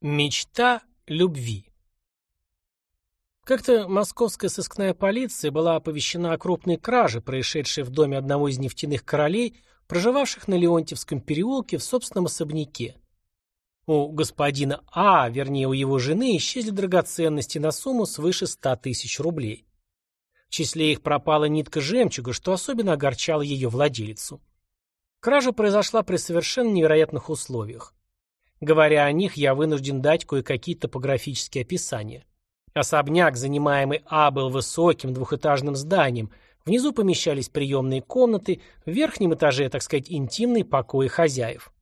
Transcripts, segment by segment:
Мечта любви. Как-то московская сыскная полиция была оповещена о крупной краже, происшедшей в доме одного из нефтяных королей, проживавших на Леонтьевском переулке в собственном особняке. У господина А, вернее у его жены, исчезли драгоценности на сумму свыше ста тысяч рублей. В числе их пропала нитка жемчуга, что особенно огорчало ее владелицу. Кража произошла при совершенно невероятных условиях. Говоря о них, я вынужден дать кое-какие топографические описания. Особняк, занимаемый А, был высоким двухэтажным зданием. Внизу помещались приемные комнаты, в верхнем этаже, так сказать, интимные покои хозяев.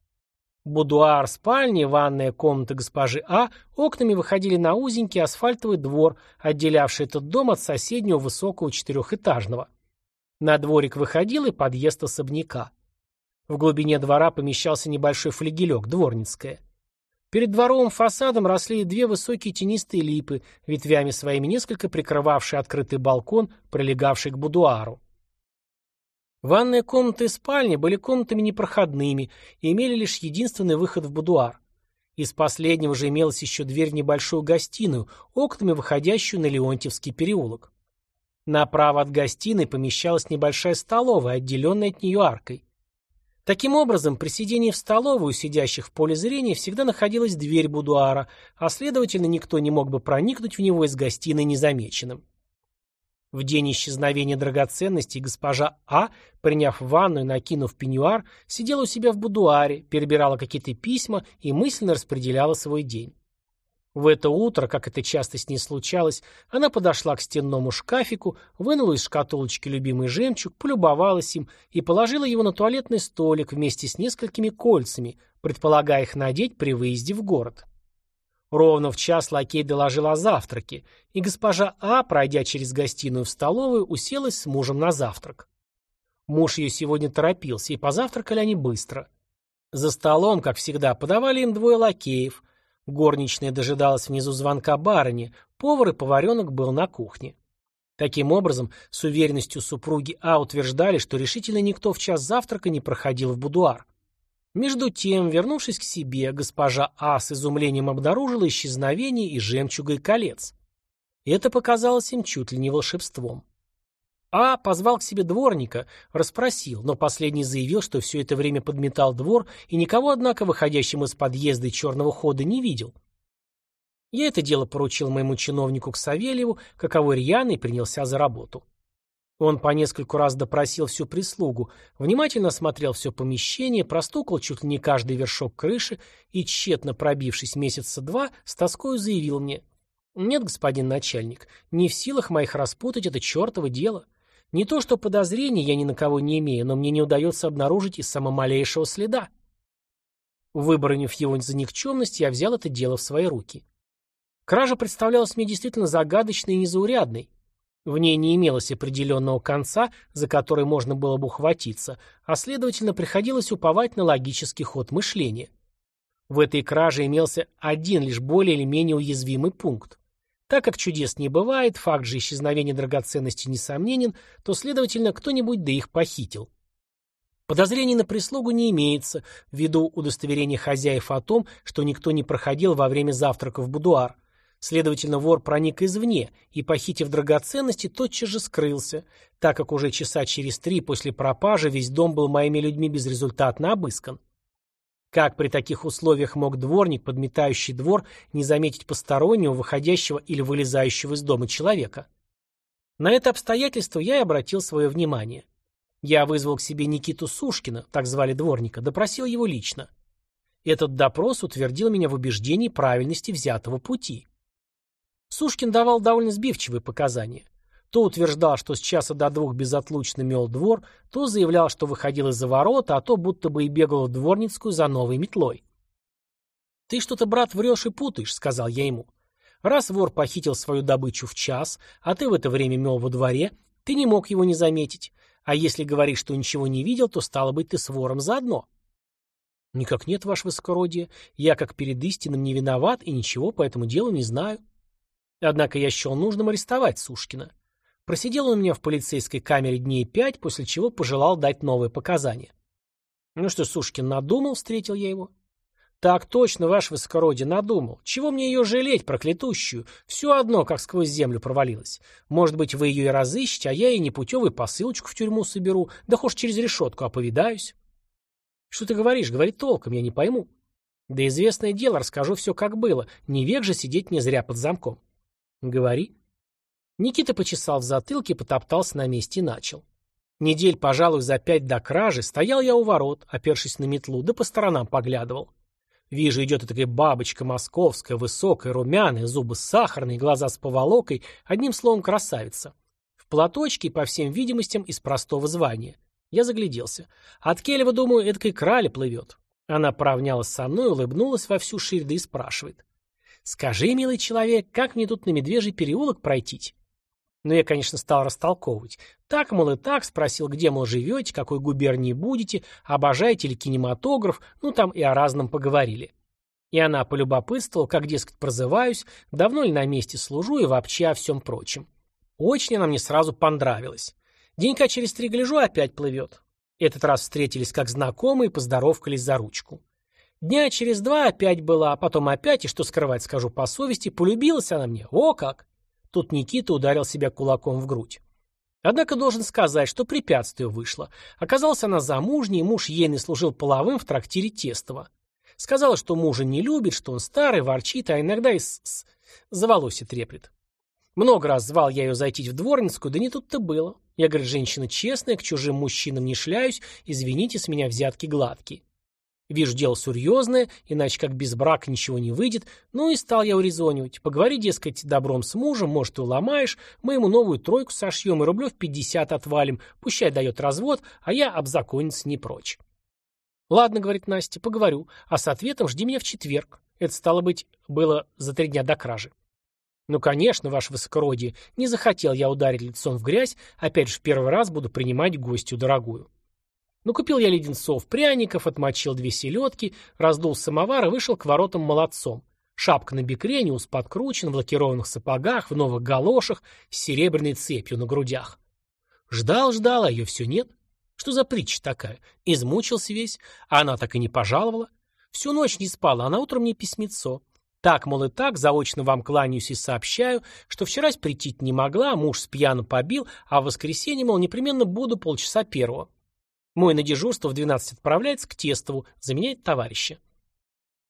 Будуар, спальни, ванная комната госпожи А окнами выходили на узенький асфальтовый двор, отделявший этот дом от соседнего высокого четырехэтажного. На дворик выходил и подъезд особняка. В глубине двора помещался небольшой флигелек, дворницкая. Перед дворовым фасадом росли две высокие тенистые липы, ветвями своими несколько прикрывавшие открытый балкон, прилегавший к будуару. Ванная комната и спальня были комнатами непроходными и имели лишь единственный выход в будуар. Из последнего же имелась еще дверь в небольшую гостиную, окнами выходящую на Леонтьевский переулок. Направо от гостиной помещалась небольшая столовая, отделенная от нее аркой. Таким образом, при сидении в столовой у сидящих в поле зрения всегда находилась дверь будуара, а следовательно, никто не мог бы проникнуть в него из гостиной незамеченным. В день исчезновения драгоценностей госпожа А, приняв ванну и накинув пеньюар, сидела у себя в будуаре, перебирала какие-то письма и мысленно распределяла свой день. В это утро, как это часто с ней случалось, она подошла к стенному шкафику, вынула из шкатулочки любимый жемчуг, полюбовалась им и положила его на туалетный столик вместе с несколькими кольцами, предполагая их надеть при выезде в город. Ровно в час лакей доложил о завтраке, и госпожа А, пройдя через гостиную в столовую, уселась с мужем на завтрак. Муж ее сегодня торопился, и позавтракали они быстро. За столом, как всегда, подавали им двое лакеев – Горничная дожидалась внизу звонка барыни, повар и поваренок был на кухне. Таким образом, с уверенностью супруги А утверждали, что решительно никто в час завтрака не проходил в будуар. Между тем, вернувшись к себе, госпожа А с изумлением обнаружила исчезновение и жемчуга и колец. Это показалось им чуть ли не волшебством. А позвал к себе дворника, расспросил, но последний заявил, что все это время подметал двор и никого, однако, выходящим из подъезда черного хода не видел. Я это дело поручил моему чиновнику к Савельеву, каковой рьяный принялся за работу. Он по нескольку раз допросил всю прислугу, внимательно осмотрел все помещение, простукал чуть ли не каждый вершок крыши и, тщетно пробившись месяца два, с тоскою заявил мне, «Нет, господин начальник, не в силах моих распутать это чертово дело. Не то что подозрений я ни на кого не имею, но мне не удается обнаружить и самого малейшего следа. Выборонив его за никчемность, я взял это дело в свои руки. Кража представлялась мне действительно загадочной и незаурядной. В ней не имелось определенного конца, за который можно было бы ухватиться, а следовательно приходилось уповать на логический ход мышления. В этой краже имелся один лишь более или менее уязвимый пункт. Так как чудес не бывает, факт же исчезновения драгоценностей несомненен, то, следовательно, кто-нибудь да их похитил. Подозрений на прислугу не имеется, ввиду удостоверения хозяев о том, что никто не проходил во время завтрака в будуар. Следовательно, вор проник извне и, похитив драгоценности, тотчас же скрылся, так как уже часа через три после пропажи весь дом был моими людьми безрезультатно обыскан. Как при таких условиях мог дворник, подметающий двор, не заметить постороннего, выходящего или вылезающего из дома человека? На это обстоятельство я и обратил свое внимание. Я вызвал к себе Никиту Сушкина, так звали дворника, допросил его лично. Этот допрос утвердил меня в убеждении правильности взятого пути. Сушкин давал довольно сбивчивые показания. То утверждал, что с часа до двух безотлучно мел двор, то заявлял, что выходил из-за ворота, а то будто бы и бегал в дворницкую за новой метлой. «Ты что-то, брат, врешь и путаешь», — сказал я ему. «Раз вор похитил свою добычу в час, а ты в это время мел во дворе, ты не мог его не заметить. А если говоришь, что ничего не видел, то стало быть ты с вором заодно». «Никак нет, ваше высокородие. Я, как перед истинным, не виноват и ничего по этому делу не знаю». Однако я счел нужным арестовать Сушкина. Просидел он у меня в полицейской камере дней пять, после чего пожелал дать новые показания. Ну что, Сушкин надумал, встретил я его. Так точно, ваше высокородие, надумал. Чего мне ее жалеть, проклятущую? Все одно, как сквозь землю провалилась. Может быть, вы ее и разыщете, а я ей непутевую посылочку в тюрьму соберу, да хошь через решетку оповидаюсь. Что ты говоришь? Говори толком, я не пойму. Да известное дело, расскажу все, как было. Не век же сидеть не зря под замком. Говори. Никита почесал в затылке, потоптался на месте и начал. Недель, пожалуй, за пять до кражи стоял я у ворот, опершись на метлу, да по сторонам поглядывал. Вижу, идет такая бабочка московская, высокая, румяная, зубы сахарные, глаза с поволокой, одним словом, красавица. В платочке, по всем видимостям, из простого звания. Я загляделся. От Келева, думаю, эдакой крали плывет. Она поравнялась со мной, улыбнулась во всю ширь, да и спрашивает. «Скажи, милый человек, как мне тут на Медвежий переулок пройти?» Но я, конечно, стал растолковывать. Так, мол, и так, спросил, где, мол, живете, какой губернии будете, обожаете ли кинематограф, ну, там и о разном поговорили. И она полюбопытствовала, как, дескать, прозываюсь, давно ли на месте служу и вообще о всем прочем. Очень она мне сразу понравилась. Денька через три гляжу, опять плывет. Этот раз встретились как знакомые, поздоровкались за ручку. Дня через два опять была, а потом опять, и что скрывать скажу по совести, полюбилась она мне, о как! Тут Никита ударил себя кулаком в грудь. Однако должен сказать, что препятствие вышло. Оказалась она замужней, муж ейный служил половым в трактире Тестова. Сказала, что мужа не любит, что он старый, ворчит, а иногда и с, с за волосы треплет. Много раз звал я ее зайти в дворницкую, да не тут-то было. Я, говорит, женщина честная, к чужим мужчинам не шляюсь, извините, с меня взятки гладкие. Вижу, дело серьезное, иначе как без брака ничего не выйдет. Ну и стал я урезонивать. Поговори, дескать, добром с мужем, может, ты уломаешь, мы ему новую тройку сошьем и рублев пятьдесят отвалим, пущай дает развод, а я обзакониться не прочь. Ладно, говорит Настя, поговорю, а с ответом жди меня в четверг. Это, стало быть, было за три дня до кражи. Ну, конечно, ваше высокородие, не захотел я ударить лицом в грязь, опять же в первый раз буду принимать гостью дорогую. Ну, купил я леденцов, пряников, отмочил две селедки, раздул самовар и вышел к воротам молодцом. Шапка на бекрене, ус подкручен, в лакированных сапогах, в новых галошах, с серебряной цепью на грудях. Ждал-ждал, а ее все нет. Что за притча такая? Измучился весь, а она так и не пожаловала. Всю ночь не спала, а на утро мне письмецо. Так, мол, и так, заочно вам кланяюсь и сообщаю, что вчера прийти не могла, муж с пьяну побил, а в воскресенье, мол, непременно буду полчаса первого. Мой на дежурство в 12 отправляется к Тестову, заменяет товарища.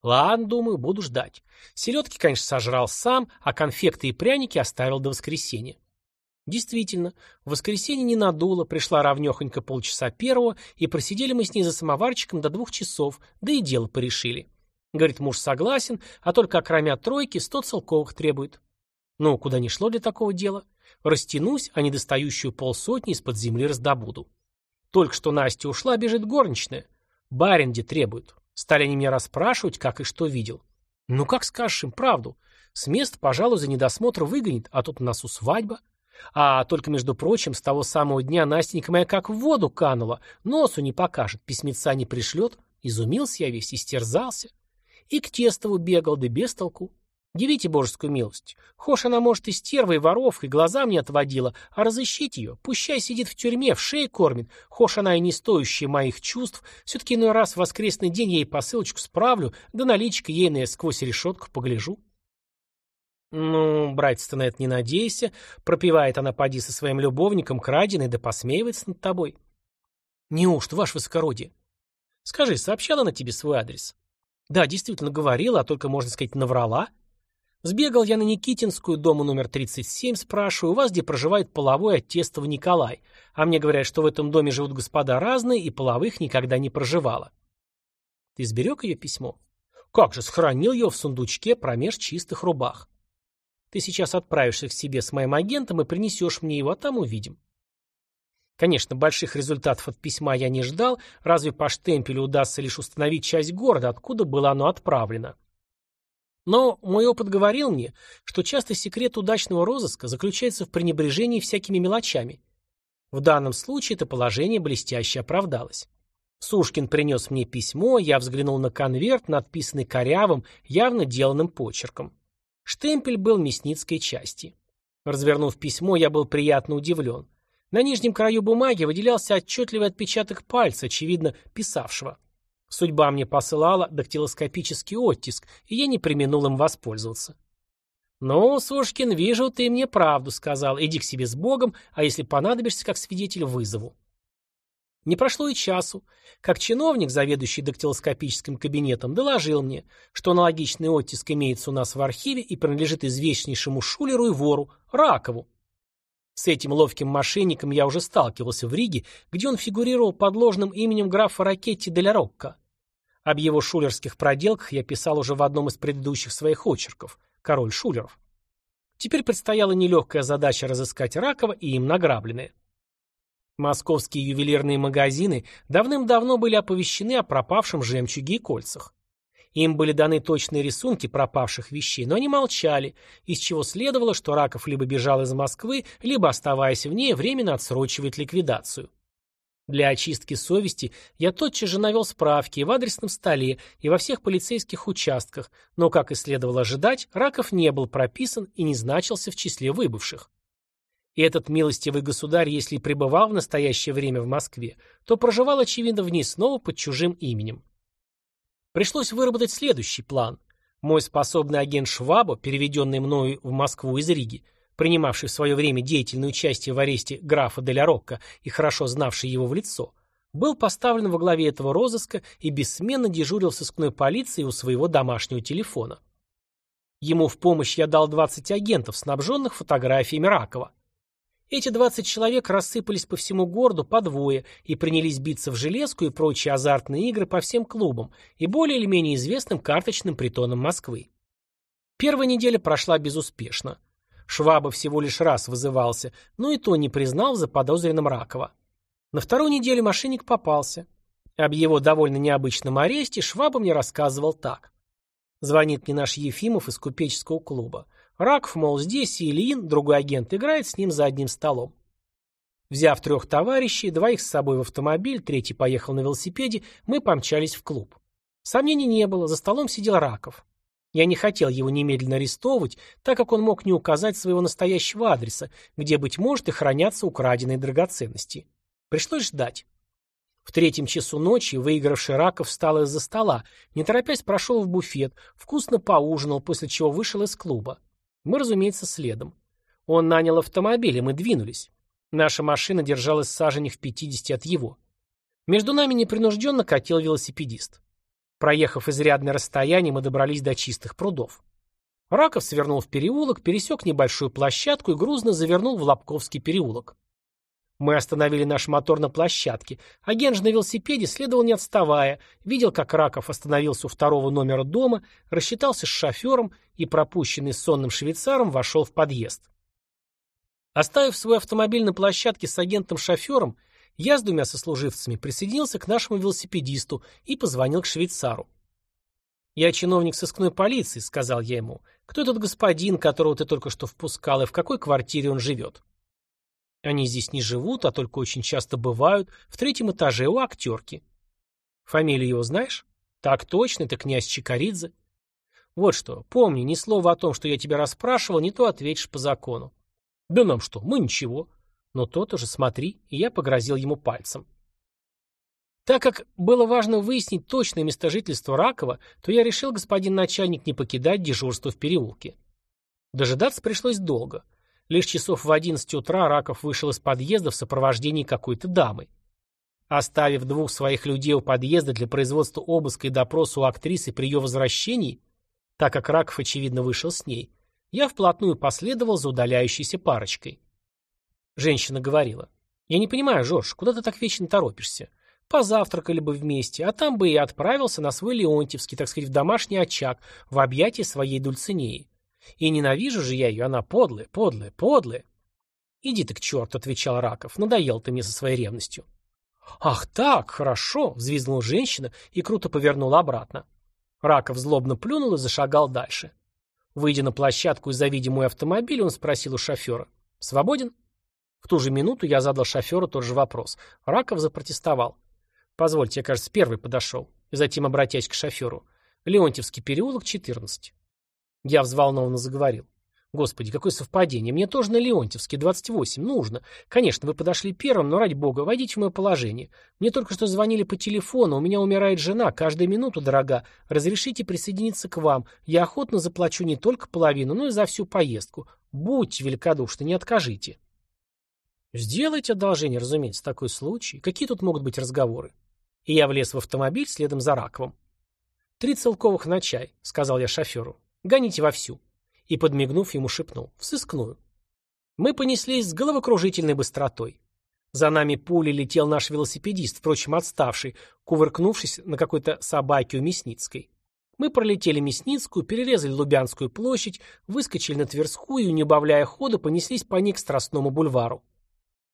Ладно, думаю, буду ждать. Селедки, конечно, сожрал сам, а конфекты и пряники оставил до воскресенья. Действительно, в воскресенье не надуло, пришла равнехонько полчаса первого, и просидели мы с ней за самоварчиком до двух часов, да и дело порешили. Говорит, муж согласен, а только окромя тройки сто целковых требует. Ну, куда ни шло для такого дела. Растянусь, а недостающую полсотни из-под земли раздобуду. Только что Настя ушла, бежит горничная. Барин где требует. Стали они меня расспрашивать, как и что видел. Ну как скажешь им правду? С места, пожалуй, за недосмотр выгонит, а тут у нас у свадьба. А только, между прочим, с того самого дня Настенька моя как в воду канула, носу не покажет, письмеца не пришлет. Изумился я весь, истерзался. И к Тестову бегал, да без толку. Явите божескую милость. Хошь она, может, и стерва, и воровка, и глаза мне отводила, а разыщите ее. Пущай сидит в тюрьме, в шее кормит. Хошь она и не стоящая моих чувств. Все-таки иной раз в воскресный день я ей посылочку справлю, да наличка ейная сквозь решетку погляжу. Ну, братец, ты на это не надейся. Пропивает она, поди, со своим любовником, краденый, да посмеивается над тобой. Неужто, ваше высокородие? Скажи, сообщала она тебе свой адрес? Да, действительно говорила, а только, можно сказать, наврала. Сбегал я на Никитинскую, дому номер 37, спрашиваю, у вас где проживает половой от Тестова Николай? А мне говорят, что в этом доме живут господа разные, и половых никогда не проживало. Ты сберег ее письмо? Как же, сохранил его в сундучке промеж чистых рубах. Ты сейчас отправишься к себе с моим агентом и принесешь мне его, а там увидим. Конечно, больших результатов от письма я не ждал, разве по штемпелю удастся лишь установить часть города, откуда было оно отправлено. Но мой опыт говорил мне, что часто секрет удачного розыска заключается в пренебрежении всякими мелочами. В данном случае это положение блестяще оправдалось. Сушкин принес мне письмо, я взглянул на конверт, надписанный корявым, явно деланным почерком. Штемпель был мясницкой части. Развернув письмо, я был приятно удивлен. На нижнем краю бумаги выделялся отчетливый отпечаток пальца, очевидно, писавшего. Судьба мне посылала дактилоскопический оттиск, и я не применул им воспользоваться. «Ну, Сушкин, вижу, ты мне правду сказал. Иди к себе с Богом, а если понадобишься как свидетель, вызову». Не прошло и часу, как чиновник, заведующий дактилоскопическим кабинетом, доложил мне, что аналогичный оттиск имеется у нас в архиве и принадлежит известнейшему шулеру и вору Ракову. С этим ловким мошенником я уже сталкивался в Риге, где он фигурировал под ложным именем графа Ракетти де Рокко. Об его шулерских проделках я писал уже в одном из предыдущих своих очерков «Король шулеров». Теперь предстояла нелегкая задача разыскать Ракова и им награбленное. Московские ювелирные магазины давным-давно были оповещены о пропавшем жемчуге и кольцах. Им были даны точные рисунки пропавших вещей, но они молчали, из чего следовало, что Раков либо бежал из Москвы, либо, оставаясь в ней, временно отсрочивает ликвидацию. Для очистки совести я тотчас же навел справки и в адресном столе, и во всех полицейских участках, но, как и следовало ожидать, Раков не был прописан и не значился в числе выбывших. И этот милостивый государь, если и пребывал в настоящее время в Москве, то проживал, очевидно, в ней снова под чужим именем. Пришлось выработать следующий план. Мой способный агент Шваба, переведенный мною в Москву из Риги, принимавший в свое время деятельное участие в аресте графа Деля Рокко и хорошо знавший его в лицо, был поставлен во главе этого розыска и бессменно дежурил в сыскной полиции у своего домашнего телефона. Ему в помощь я дал 20 агентов, снабженных фотографиями Ракова. Эти 20 человек рассыпались по всему городу по двое и принялись биться в железку и прочие азартные игры по всем клубам и более или менее известным карточным притонам Москвы. Первая неделя прошла безуспешно. Шваба всего лишь раз вызывался, но и то не признал за подозренным Ракова. На вторую неделю мошенник попался. Об его довольно необычном аресте Шваба мне рассказывал так. Звонит мне наш Ефимов из купеческого клуба. Раков, мол, здесь, и Ильин, другой агент, играет с ним за одним столом. Взяв трех товарищей, двоих с собой в автомобиль, третий поехал на велосипеде, мы помчались в клуб. Сомнений не было, за столом сидел Раков. Я не хотел его немедленно арестовывать, так как он мог не указать своего настоящего адреса, где, быть может, и хранятся украденные драгоценности. Пришлось ждать. В третьем часу ночи выигравший Раков встал из-за стола, не торопясь прошел в буфет, вкусно поужинал, после чего вышел из клуба. Мы, разумеется, следом. Он нанял автомобиль, и мы двинулись. Наша машина держалась в саженях в 50 от его. Между нами непринужденно катил велосипедист. Проехав изрядное расстояние, мы добрались до чистых прудов. Раков свернул в переулок, пересек небольшую площадку и грузно завернул в Лобковский переулок. Мы остановили наш мотор на площадке. Агент же на велосипеде следовал не отставая, видел, как Раков остановился у второго номера дома, рассчитался с шофером и, пропущенный сонным швейцаром, вошел в подъезд. Оставив свой автомобиль на площадке с агентом-шофером, я с двумя сослуживцами присоединился к нашему велосипедисту и позвонил к швейцару. «Я чиновник сыскной полиции», — сказал я ему. «Кто этот господин, которого ты только что впускал, и в какой квартире он живет?» Они здесь не живут, а только очень часто бывают, в третьем этаже у актерки. Фамилию его знаешь? Так точно, это князь Чикаридзе. Вот что, помни, ни слова о том, что я тебя расспрашивал, не то ответишь по закону. Да нам что, мы ничего. Но тот уже смотри, и я погрозил ему пальцем. Так как было важно выяснить точное место жительства Ракова, то я решил, господин начальник, не покидать дежурство в переулке. Дожидаться пришлось долго. Лишь часов в одиннадцать утра Раков вышел из подъезда в сопровождении какой-то дамы. Оставив двух своих людей у подъезда для производства обыска и допроса у актрисы при ее возвращении, так как Раков, очевидно, вышел с ней, я вплотную последовал за удаляющейся парочкой. Женщина говорила, «Я не понимаю, Жорж, куда ты так вечно торопишься? Позавтракали бы вместе, а там бы и отправился на свой Леонтьевский, так сказать, в домашний очаг, в объятия своей Дульцинеи. И ненавижу же я ее, она подлая, подлая, подлая. Иди ты к черту, отвечал Раков, надоел ты мне со своей ревностью. Ах так, хорошо, взвизгнула женщина и круто повернула обратно. Раков злобно плюнул и зашагал дальше. Выйдя на площадку и завидя мой автомобиль, он спросил у шофера. «Свободен?» В ту же минуту я задал шоферу тот же вопрос. Раков запротестовал. «Позвольте, я, кажется, первый подошел». И затем, обратясь к шоферу. «Леонтьевский переулок, 14. Я взволнованно заговорил. Господи, какое совпадение. Мне тоже на Леонтьевске, 28. Нужно. Конечно, вы подошли первым, но ради бога, войдите в мое положение. Мне только что звонили по телефону, у меня умирает жена, каждую минуту, дорога. Разрешите присоединиться к вам. Я охотно заплачу не только половину, но и за всю поездку. Будьте великодушны, не откажите. Сделайте одолжение, разумеется, такой случай. Какие тут могут быть разговоры? И я влез в автомобиль следом за Раковым. «Три целковых на чай», — сказал я шоферу. «Гоните вовсю» и, подмигнув, ему шепнул «В сыскную». Мы понеслись с головокружительной быстротой. За нами пулей летел наш велосипедист, впрочем, отставший, кувыркнувшись на какой-то собаке у Мясницкой. Мы пролетели Мясницкую, перерезали Лубянскую площадь, выскочили на Тверскую и, не убавляя хода, понеслись по ней к Страстному бульвару.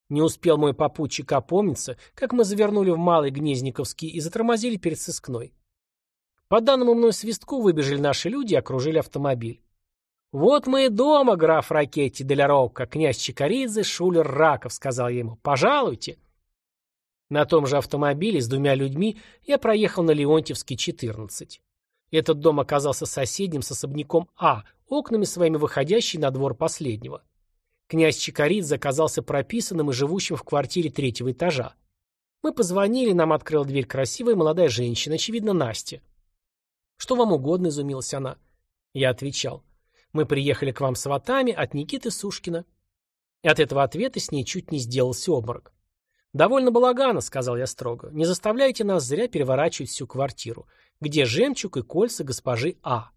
Не успел мой попутчик опомниться, как мы завернули в Малый Гнезниковский и затормозили перед сыскной. По данному мной свистку выбежали наши люди и окружили автомобиль. «Вот мы и дома, граф Ракетти Деляровка, князь Чикаридзе, шулер Раков», — сказал я ему. «Пожалуйте». На том же автомобиле с двумя людьми я проехал на Леонтьевский, 14. Этот дом оказался соседним с особняком А, окнами своими выходящий на двор последнего. Князь Чикаридзе оказался прописанным и живущим в квартире третьего этажа. Мы позвонили, нам открыла дверь красивая молодая женщина, очевидно, Настя. «Что вам угодно?» — изумилась она. Я отвечал. Мы приехали к вам с ватами от Никиты Сушкина. И от этого ответа с ней чуть не сделался обморок. «Довольно балагана», — сказал я строго. «Не заставляйте нас зря переворачивать всю квартиру. Где жемчуг и кольца госпожи А?»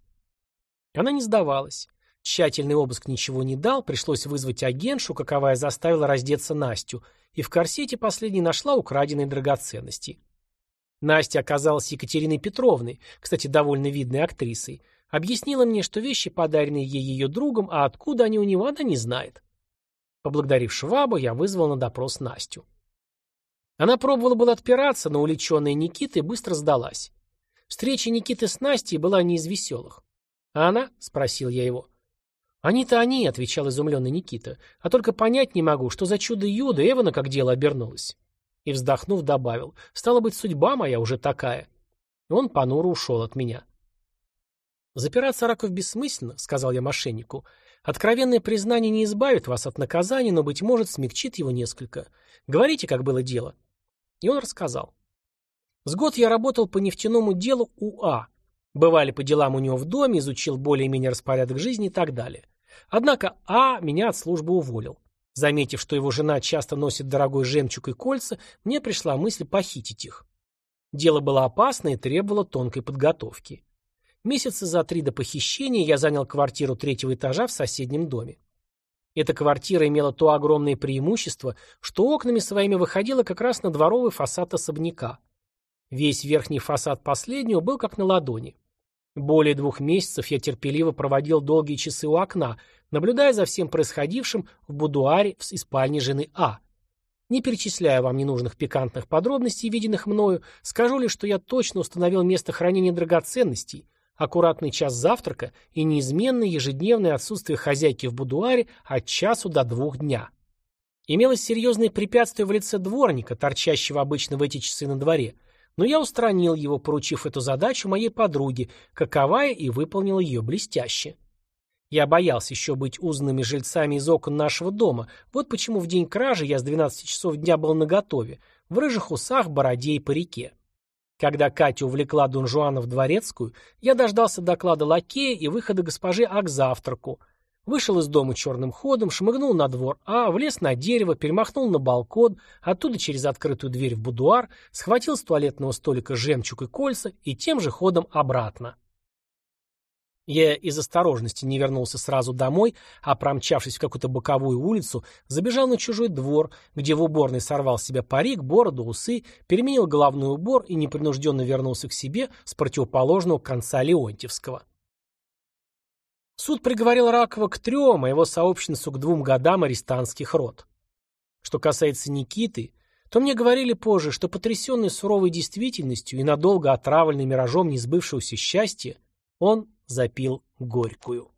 Она не сдавалась. Тщательный обыск ничего не дал, пришлось вызвать агентшу, каковая заставила раздеться Настю, и в корсете последней нашла украденные драгоценности. Настя оказалась Екатериной Петровной, кстати, довольно видной актрисой, Объяснила мне, что вещи подарены ей ее другом, а откуда они у него, она не знает. Поблагодарив Швабу, я вызвал на допрос Настю. Она пробовала было отпираться, но уличенная Никитой быстро сдалась. Встреча Никиты с Настей была не из веселых. «А она?» — спросил я его. «Они-то они», — отвечал изумленный Никита. «А только понять не могу, что за чудо Юда Эвана как дело обернулось». И, вздохнув, добавил. «Стало быть, судьба моя уже такая». Он понуро ушел от меня. «Запираться Раков бессмысленно», — сказал я мошеннику. «Откровенное признание не избавит вас от наказания, но, быть может, смягчит его несколько. Говорите, как было дело». И он рассказал. С год я работал по нефтяному делу УА. Бывали по делам у него в доме, изучил более-менее распорядок жизни и так далее. Однако А меня от службы уволил. Заметив, что его жена часто носит дорогой жемчуг и кольца, мне пришла мысль похитить их. Дело было опасное и требовало тонкой подготовки. Месяца за три до похищения я занял квартиру третьего этажа в соседнем доме. Эта квартира имела то огромное преимущество, что окнами своими выходила как раз на дворовый фасад особняка. Весь верхний фасад последнего был как на ладони. Более двух месяцев я терпеливо проводил долгие часы у окна, наблюдая за всем происходившим в будуаре в спальне жены А. Не перечисляя вам ненужных пикантных подробностей, виденных мною, скажу лишь, что я точно установил место хранения драгоценностей, аккуратный час завтрака и неизменное ежедневное отсутствие хозяйки в будуаре от часу до двух дня. Имелось серьезное препятствие в лице дворника, торчащего обычно в эти часы на дворе, но я устранил его, поручив эту задачу моей подруге, каковая и выполнила ее блестяще. Я боялся еще быть узнанными жильцами из окон нашего дома, вот почему в день кражи я с 12 часов дня был наготове, в рыжих усах, бороде и парике. Когда Катя увлекла Дон Жуана в дворецкую, я дождался доклада лакея и выхода госпожи А к завтраку. Вышел из дома черным ходом, шмыгнул на двор А, влез на дерево, перемахнул на балкон, оттуда через открытую дверь в будуар, схватил с туалетного столика жемчуг и кольца и тем же ходом обратно. Я из осторожности не вернулся сразу домой, а, промчавшись в какую-то боковую улицу, забежал на чужой двор, где в уборной сорвал с себя парик, бороду, усы, переменил головной убор и непринужденно вернулся к себе с противоположного конца Леонтьевского. Суд приговорил Ракова к трем, а его сообщницу к двум годам арестантских род. Что касается Никиты, то мне говорили позже, что потрясенный суровой действительностью и надолго отравленный миражом несбывшегося счастья, он запил горькую.